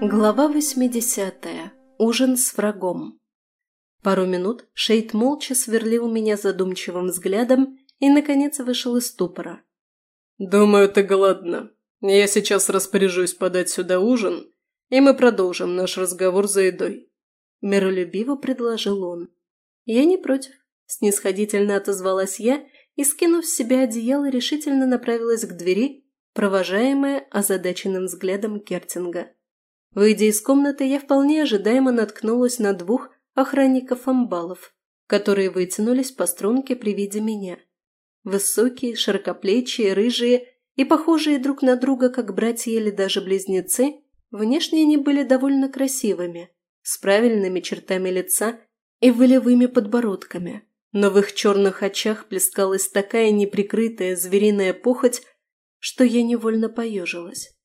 Глава 80. Ужин с врагом. Пару минут Шейд молча сверлил меня задумчивым взглядом и, наконец, вышел из ступора. «Думаю, ты голодна. Я сейчас распоряжусь подать сюда ужин, и мы продолжим наш разговор за едой», – миролюбиво предложил он. «Я не против», – снисходительно отозвалась я и, скинув с себя одеяло, решительно направилась к двери, провожаемая озадаченным взглядом Кертинга. Выйдя из комнаты, я вполне ожидаемо наткнулась на двух охранников-амбалов, которые вытянулись по струнке при виде меня. Высокие, широкоплечие, рыжие и похожие друг на друга, как братья или даже близнецы, внешне они были довольно красивыми, с правильными чертами лица и волевыми подбородками. Но в их черных очах плескалась такая неприкрытая звериная похоть, что я невольно поежилась.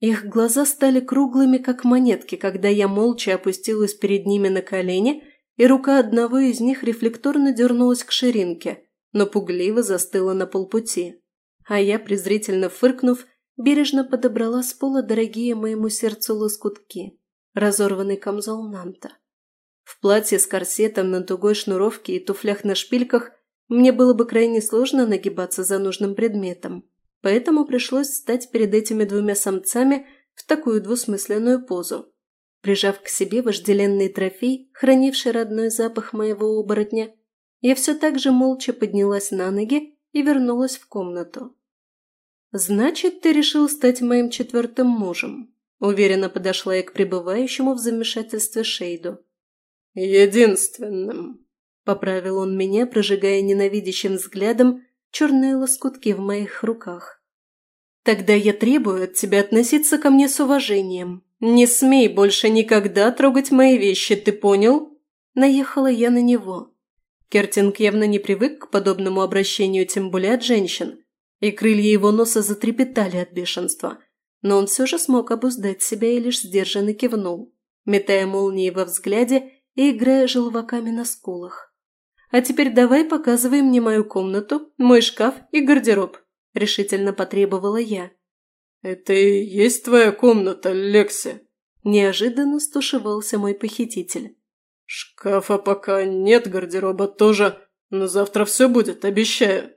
Их глаза стали круглыми, как монетки, когда я молча опустилась перед ними на колени, и рука одного из них рефлекторно дернулась к ширинке, но пугливо застыла на полпути. А я, презрительно фыркнув, бережно подобрала с пола дорогие моему сердцу лоскутки, разорванный камзол Нанта. В платье с корсетом на тугой шнуровке и туфлях на шпильках мне было бы крайне сложно нагибаться за нужным предметом поэтому пришлось встать перед этими двумя самцами в такую двусмысленную позу. Прижав к себе вожделенный трофей, хранивший родной запах моего оборотня, я все так же молча поднялась на ноги и вернулась в комнату. «Значит, ты решил стать моим четвертым мужем?» Уверенно подошла я к пребывающему в замешательстве Шейду. «Единственным», — поправил он меня, прожигая ненавидящим взглядом черные лоскутки в моих руках. «Тогда я требую от тебя относиться ко мне с уважением. Не смей больше никогда трогать мои вещи, ты понял?» Наехала я на него. Кертинг явно не привык к подобному обращению, тем более от женщин, и крылья его носа затрепетали от бешенства. Но он все же смог обуздать себя и лишь сдержанно кивнул, метая молнии во взгляде и играя желваками на скулах. А теперь давай показывай мне мою комнату, мой шкаф и гардероб», – решительно потребовала я. «Это и есть твоя комната, Лекси?» Неожиданно стушевался мой похититель. «Шкафа пока нет, гардероба тоже, но завтра все будет, обещаю».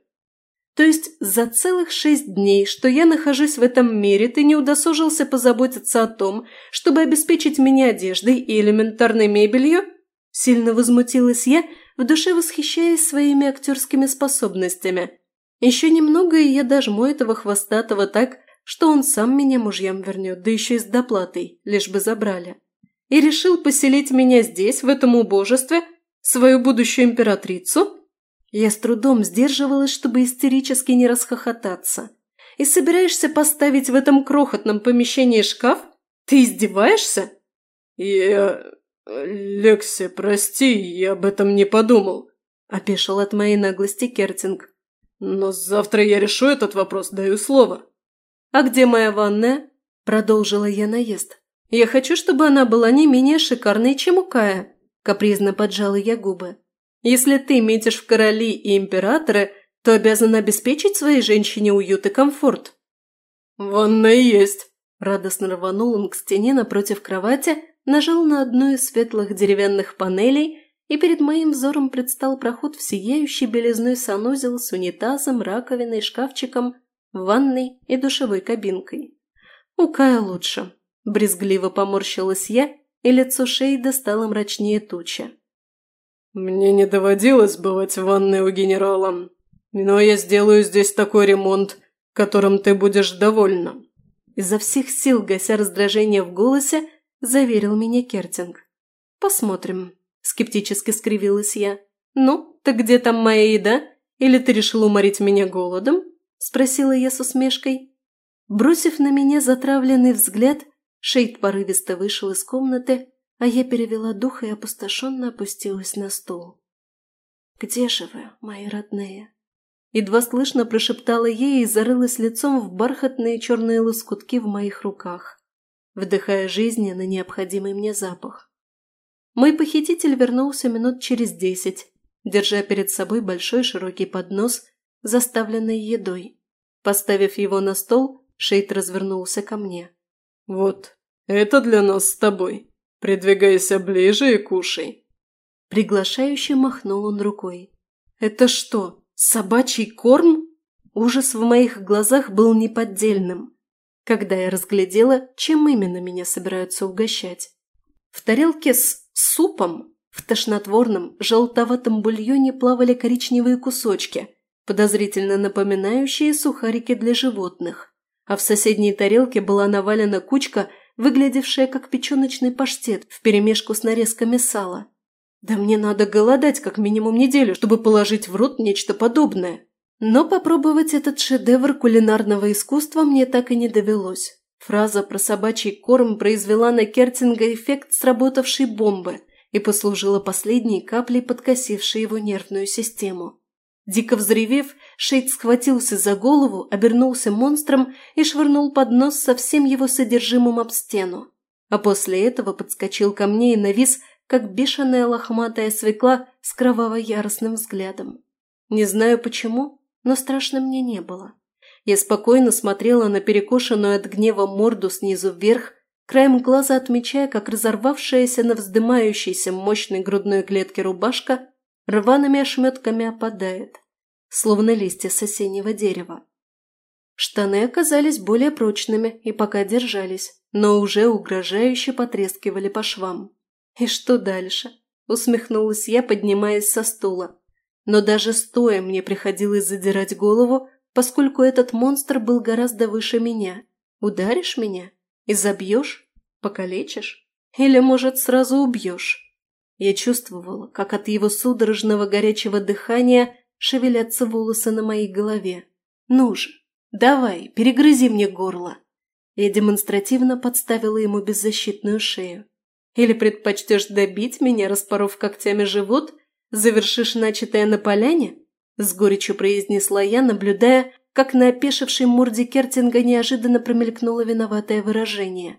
«То есть за целых шесть дней, что я нахожусь в этом мире, ты не удосужился позаботиться о том, чтобы обеспечить меня одеждой и элементарной мебелью?» Сильно возмутилась я, в душе восхищаясь своими актерскими способностями. Еще немного, и я дожму этого хвостатого так, что он сам меня мужьям вернет, да еще и с доплатой, лишь бы забрали. И решил поселить меня здесь, в этом убожестве, свою будущую императрицу? Я с трудом сдерживалась, чтобы истерически не расхохотаться. И собираешься поставить в этом крохотном помещении шкаф? Ты издеваешься? Я... «Лекси, прости, я об этом не подумал», – опешил от моей наглости Кертинг. «Но завтра я решу этот вопрос, даю слово». «А где моя ванная?» – продолжила я наезд. «Я хочу, чтобы она была не менее шикарной, чем у Кая», – капризно поджала я губы. «Если ты метишь в короли и императоры, то обязан обеспечить своей женщине уют и комфорт». «Ванная есть», – радостно рванул он к стене напротив кровати, нажал на одну из светлых деревянных панелей, и перед моим взором предстал проход в сияющий белизной санузел с унитазом, раковиной, шкафчиком, ванной и душевой кабинкой. У Кая лучше. Брезгливо поморщилась я, и лицо Шейда стало мрачнее тучи. «Мне не доводилось бывать в ванной у генерала, но я сделаю здесь такой ремонт, которым ты будешь довольна». Изо всех сил, гася раздражение в голосе, заверил меня Кертинг. «Посмотрим», – скептически скривилась я. «Ну, так где там моя еда? Или ты решил уморить меня голодом?» – спросила я с усмешкой. Бросив на меня затравленный взгляд, Шейд порывисто вышел из комнаты, а я перевела дух и опустошенно опустилась на стул. «Где же вы, мои родные?» Едва слышно прошептала ей и зарылась лицом в бархатные черные лоскутки в моих руках вдыхая жизненно необходимый мне запах. Мой похититель вернулся минут через десять, держа перед собой большой широкий поднос, заставленный едой. Поставив его на стол, Шейд развернулся ко мне. «Вот, Это для нас с тобой. Придвигайся ближе и кушай». Приглашающе махнул он рукой. «Это что, собачий корм?» Ужас в моих глазах был неподдельным, когда я разглядела, чем именно меня собираются угощать. В тарелке с супом в тошнотворном, желтоватом бульоне плавали коричневые кусочки, подозрительно напоминающие сухарики для животных, а в соседней тарелке была навалена кучка, выглядевшая как печеночный паштет вперемешку с нарезками сала. Да мне надо голодать как минимум неделю, чтобы положить в рот нечто подобное. Но попробовать этот шедевр кулинарного искусства мне так и не довелось. Фраза про собачий корм произвела на Кертинга эффект сработавшей бомбы и послужила последней каплей, подкосившей его нервную систему. Дико взревев, Шейд схватился за голову, обернулся монстром и швырнул под нос со всем его содержимым об стену. А после этого подскочил ко мне и навис, как бешеная лохматая свекла с кроваво-яростным взглядом. Не знаю почему, но страшно мне не было. Я спокойно смотрела на перекошенную от гнева морду снизу вверх, краем глаза отмечая, как разорвавшаяся на вздымающейся мощной грудной клетке рубашка рваными ошметками опадает, словно листья с осеннего дерева. Штаны оказались более прочными и пока держались, но уже угрожающе потрескивали по швам. «И что дальше?» – усмехнулась я, поднимаясь со стула. Но даже стоя мне приходилось задирать голову, поскольку этот монстр был гораздо выше меня. Ударишь меня? И забьешь? Покалечишь? Или, может, сразу убьешь? Я чувствовала, как от его судорожного горячего дыхания шевелятся волосы на моей голове. «Ну же, давай, перегрызи мне горло!» Я демонстративно подставила ему беззащитную шею. «Или предпочтешь добить меня, распоров когтями живот? Завершишь начатое на поляне?» С горечью произнесла я, наблюдая, как на опешившей морде Кертинга неожиданно промелькнуло виноватое выражение.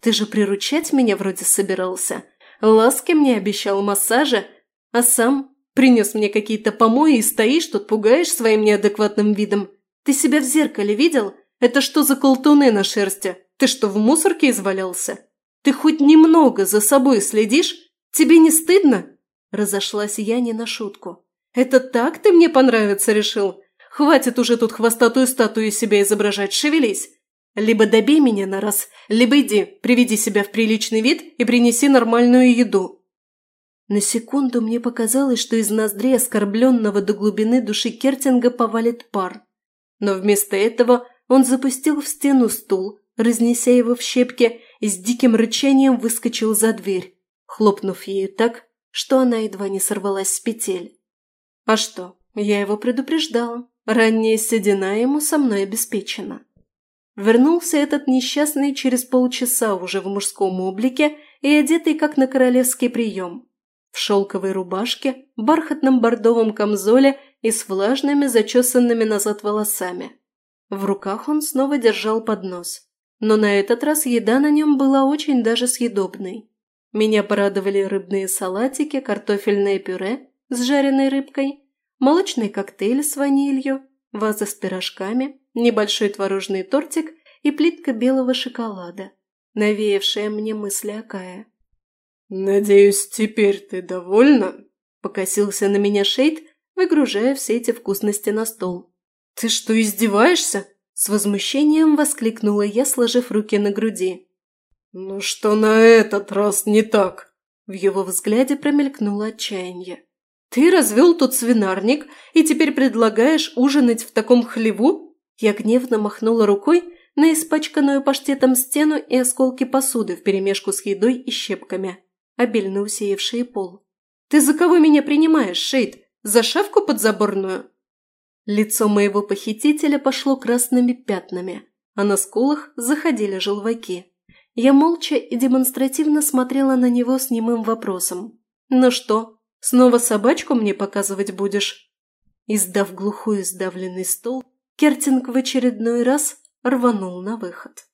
«Ты же приручать меня вроде собирался. Ласки мне обещал массажа, а сам принес мне какие-то помои и стоишь тут, пугаешь своим неадекватным видом. Ты себя в зеркале видел? Это что за колтуны на шерсти? Ты что, в мусорке извалялся? Ты хоть немного за собой следишь? Тебе не стыдно?» Разошлась я не на шутку. «Это так ты мне понравиться решил? Хватит уже тут хвостатую статую себя изображать, шевелись! Либо добей меня на раз, либо иди, приведи себя в приличный вид и принеси нормальную еду». На секунду мне показалось, что из ноздрей оскорбленного до глубины души Кертинга повалит пар. Но вместо этого он запустил в стену стул, разнеся его в щепки, и с диким рычанием выскочил за дверь, хлопнув ею так, что она едва не сорвалась с петель. А что, я его предупреждала. Ранняя седина ему со мной обеспечена. Вернулся этот несчастный через полчаса уже в мужском облике и одетый как на королевский прием. В шелковой рубашке, бархатном бордовом камзоле и с влажными зачесанными назад волосами. В руках он снова держал поднос. Но на этот раз еда на нем была очень даже съедобной. Меня порадовали рыбные салатики, картофельное пюре с жареной рыбкой, молочный коктейль с ванилью, ваза с пирожками, небольшой творожный тортик и плитка белого шоколада, навеявшая мне мысли о Кае. «Надеюсь, теперь ты довольна?» – покосился на меня Шейд, выгружая все эти вкусности на стол. «Ты что, издеваешься?» – с возмущением воскликнула я, сложив руки на груди. «Ну что на этот раз не так?» В его взгляде промелькнуло отчаяние. «Ты развел тут свинарник и теперь предлагаешь ужинать в таком хлеву?» Я гневно махнула рукой на испачканную паштетом стену и осколки посуды вперемешку с едой и щепками, обильно усеявшие пол. «Ты за кого меня принимаешь, Шейд? За шавку подзаборную?» Лицо моего похитителя пошло красными пятнами, а на скулах заходили желваки. Я молча и демонстративно смотрела на него с немым вопросом. «Ну что, снова собачку мне показывать будешь?» Издав глухой сдавленный стол, Кертинг в очередной раз рванул на выход.